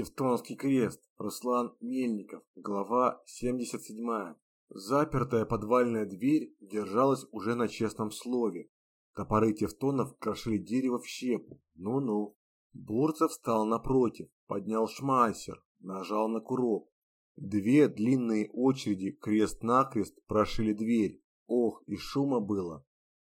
Тевтонский крест. Руслан Мельников. Глава 77. Запертая подвальная дверь держалась уже на честном слове. Топоры тевтонов крошили дерево в щепу. Ну-ну. Бурцев встал напротив, поднял шмайсер, нажал на курок. Две длинные очереди крест-накрест прошили дверь. Ох, и шума было.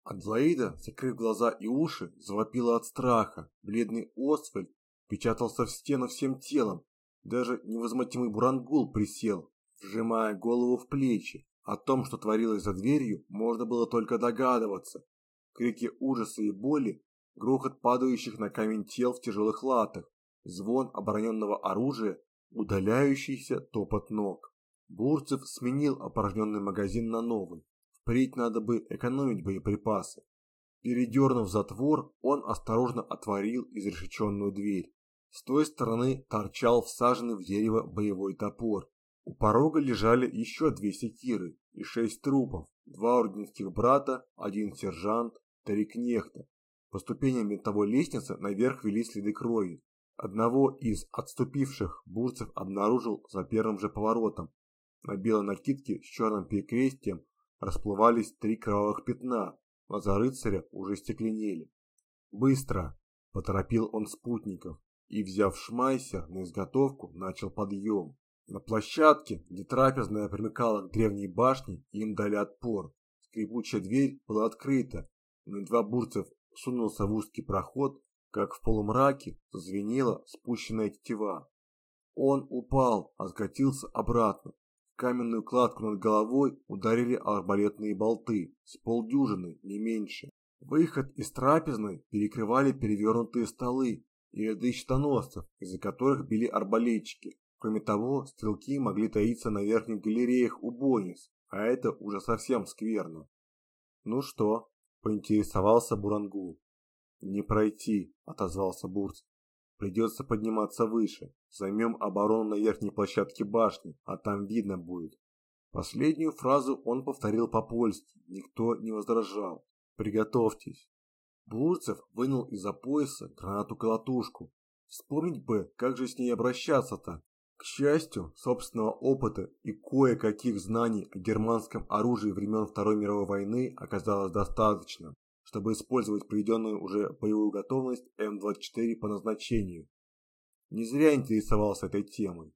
Адлоида, закрыв глаза и уши, завопила от страха. Бледный Освальд печатался в стену всем телом. Даже невозмутимый Бурангул присел, вжимая голову в плечи. О том, что творилось за дверью, можно было только догадываться. Крики ужаса и боли, грохот падающих на камень тел в тяжелых латах, звон обороненного оружия, удаляющийся топот ног. Бурцев сменил опорожненный магазин на новый. Впредь надо бы экономить боеприпасы. Передернув затвор, он осторожно отворил изрешеченную дверь. С той стороны торчал всаженный в дерево боевой топор. У порога лежали еще две секиры и шесть трупов, два орденских брата, один сержант, три кнехта. По ступеням винтовой лестницы наверх вели следы крови. Одного из отступивших бурцев обнаружил за первым же поворотом. На белой накидке с черным перекрестием расплывались три кровавых пятна, глаза рыцаря уже стекленели. «Быстро!» – поторопил он спутников и, взяв шмайсер на изготовку, начал подъем. На площадке, где трапезная примыкала к древней башне, им дали отпор. Скрипучая дверь была открыта, но два бурцев сунулся в узкий проход, как в полумраке зазвенела спущенная тетива. Он упал, а скатился обратно. В каменную кладку над головой ударили арбалетные болты, с полдюжины, не меньше. Выход из трапезной перекрывали перевернутые столы, и ряды щитоносцев, из-за которых били арбалетчики. Кроме того, стрелки могли таиться на верхних галереях у бойниц, а это уже совсем скверно. «Ну что?» – поинтересовался Бурангул. «Не пройти», – отозвался Бурц. «Придется подниматься выше. Займем оборону на верхней площадке башни, а там видно будет». Последнюю фразу он повторил по-польски, никто не возражал. «Приготовьтесь». Бурцев вынул из-за пояса гранату-колотушку. Вспомнить бы, как же с ней обращаться-то. К счастью, собственного опыта и кое-каких знаний о германском оружии времен Второй мировой войны оказалось достаточно, чтобы использовать приведенную уже боевую готовность М-24 по назначению. Не зря интересовался этой темой.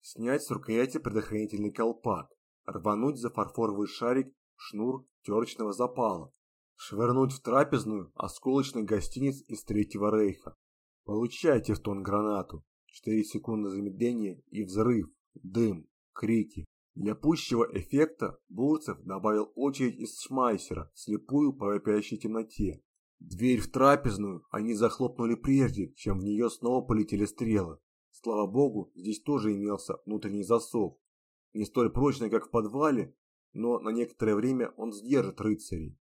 Снять с рукояти предохранительный колпак, рвануть за фарфоровый шарик шнур терочного запала, швырнуть в трапезную осколочный гостиниц из Третьего Рейха. Получайте в тон гранату. Четыре секунды замедления и взрыв, дым, крики. Для пущего эффекта Бурцев добавил очередь из шмайсера, слепую по вопящей темноте. Дверь в трапезную они захлопнули прежде, чем в нее снова полетели стрелы. Слава богу, здесь тоже имелся внутренний засов. Не столь прочный, как в подвале, но на некоторое время он сдержит рыцарей.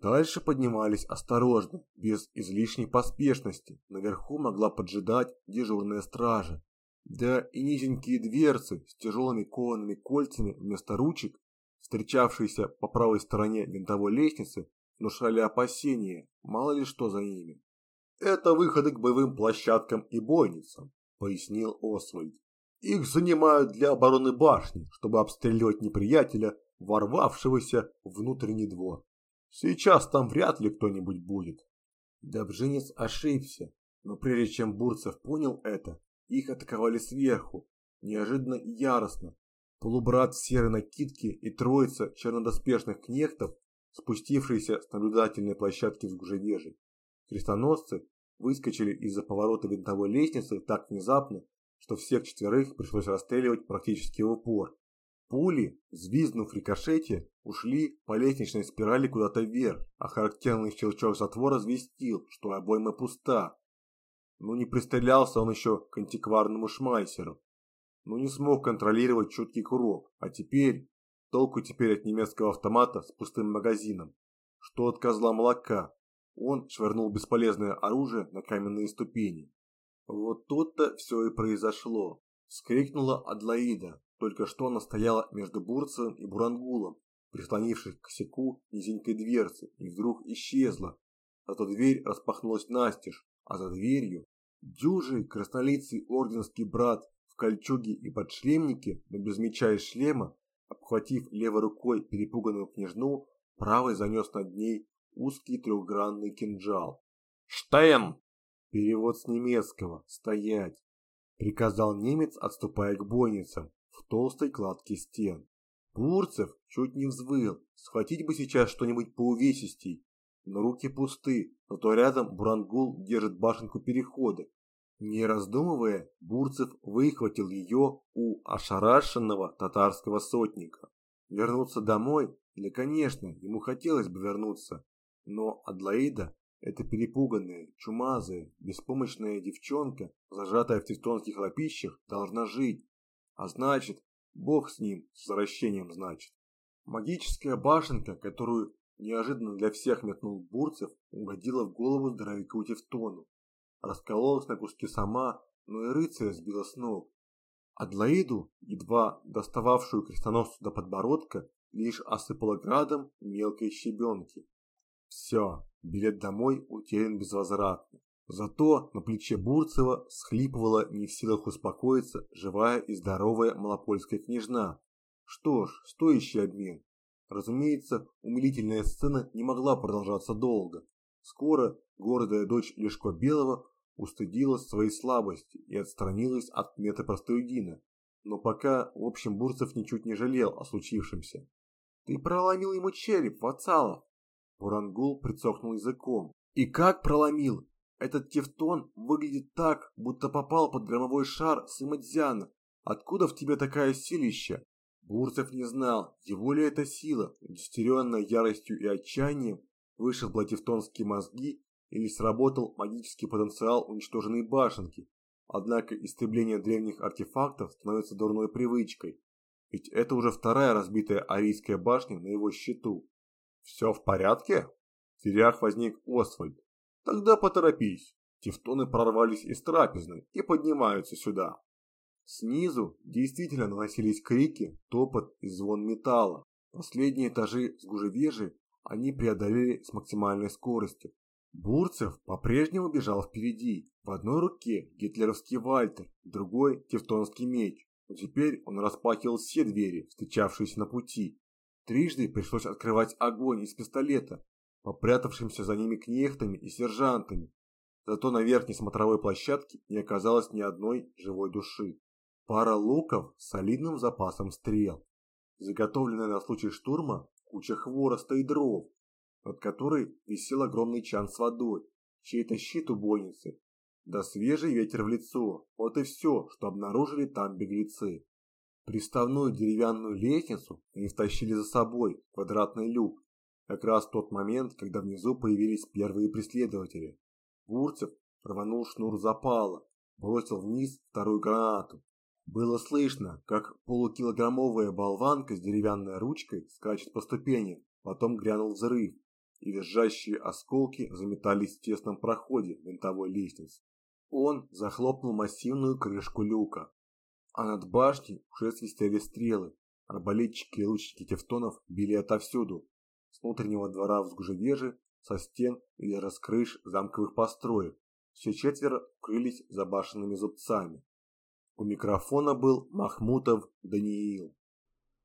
Дальше поднимались осторожно, без излишней поспешности. Наверху могла поджидать дежурная стража. Да и низенькие дверцы с тяжелыми коваными кольцами вместо ручек, встречавшиеся по правой стороне винтовой лестницы, внушали опасения, мало ли что за ними. «Это выходы к боевым площадкам и бойницам», — пояснил Освальд. «Их занимают для обороны башни, чтобы обстреливать неприятеля, ворвавшегося внутренний двор. Сейчас там вряд ли кто-нибудь будет. Добжинец ошибся, но прежде чем Бурцев понял это, их атаковали сверху, неожиданно и яростно. Полубрат в серой накидке и троица чернодоспешных кнехтов, спустившиеся с наблюдательной площадки взгужевежей. Крестоносцы выскочили из-за поворота винтовой лестницы так внезапно, что всех четверых пришлось расстреливать практически в упор. Пули, взвизгнув рикошете, ушли по лестничной спирали куда-то вверх, а характерный щелчок затвора известил, что обойма пуста. Ну не пристрелялся он еще к антикварному шмайсеру. Ну не смог контролировать чуткий курок, а теперь... Толку теперь от немецкого автомата с пустым магазином. Что от козла молока. Он швырнул бесполезное оружие на каменные ступени. Вот тут-то все и произошло. Вскрикнула Адлоида, только что она стояла между Бурцевым и Бурангулом, прислонившись к косяку низенькой дверцы, и вдруг исчезла. Зато дверь распахнулась настежь, а за дверью Дюжий краснолицый орденский брат в кольчуге и подшлемнике, но без меча и шлема, обхватив левой рукой перепуганную княжну, правой занес над ней узкий трехгранный кинжал. «Штейн!» Перевод с немецкого «стоять», приказал немец, отступая к бойницам в толстой кладке стен. Бурцев чуть не взвыл, схватить бы сейчас что-нибудь по увесистей, но руки пусты, зато рядом Бурангул держит башенку перехода. Не раздумывая, Бурцев выхватил ее у ошарашенного татарского сотника. Вернуться домой? Или, конечно, ему хотелось бы вернуться, но Адлаида, эта перепуганная, чумазая, беспомощная девчонка, зажатая в тевтонских лапищах, должна жить. А значит, бог с ним, с возвращением значит. Магическая башенка, которую неожиданно для всех метнул Бурцев, угодила в голову здоровяку Тевтону. Раскололась на куски сама, но и рыцаря сбила с ног. Адлаиду, едва достававшую крестоносцу до подбородка, лишь осыпала градом мелкой щебенки. Все, билет домой утерян безвозвратно. Зато на плече Бурцева схлипывала не в силах успокоиться живая и здоровая малопольская княжна. Что ж, стоящий обмен. Разумеется, умилительная сцена не могла продолжаться долго. Скоро гордая дочь Лешко Белого устыдилась своей слабости и отстранилась от меты простолюдина. Но пока, в общем, Бурцев ничуть не жалел о случившемся. «Ты проломил ему череп, Вацалов!» Бурангул прицокнул языком. «И как проломил? Этот тефтон выглядит так, будто попал под громовой шар Сымадзяна. Откуда в тебе такая силища? Бурцев не знал, его ли это сила, удестеренная яростью и отчаянием, вышибла тевтонские мозги или сработал магический потенциал уничтоженной башенки. Однако истребление древних артефактов становится дурной привычкой, ведь это уже вторая разбитая арийская башня на его счету. «Все в порядке?» В дверях возник Освальд. «Тогда поторопись. Тевтоны прорвались из трапезной и поднимаются сюда». Снизу действительно наносились крики, топот и звон металла. Последние этажи с гужевежи они преодолели с максимальной скоростью. Бурцев по-прежнему бежал впереди. В одной руке гитлеровский вальтер, в другой тевтонский меч. Но теперь он распахивал все двери, встречавшиеся на пути. Трижды пришлось открывать огонь из пистолета, попрятавшимся за ними кнехтами и сержантами. Зато на верхней смотровой площадке не оказалось ни одной живой души. Пара луков с солидным запасом стрел. Заготовленная на случай штурма куча хвороста и дров, над которой висел огромный чан с водой, чей-то щит убойницы, да свежий ветер в лицо. Вот и все, что обнаружили там беглецы. Приставную деревянную лестницу они втащили за собой, квадратный люк, как раз тот момент, когда внизу появились первые преследователи. Бурцев рванул шнур запала, бросил вниз вторую гранату, было слышно, как полукилограммовая болванка с деревянной ручкой скачет по ступеням, потом грянул взрыв, и визжащие осколки заметались в тесном проходе винтовой лестницы. Он захлопнул массивную крышку люка, а над башней уже свистели стрелы. Арбалетчики и лучники тевтонов били отовсюду, с внутреннего двора в Сгужевеже, со стен или раскрыш замковых построек. Все четверо укрылись за башенными зубцами. У микрофона был Махмутов Даниил.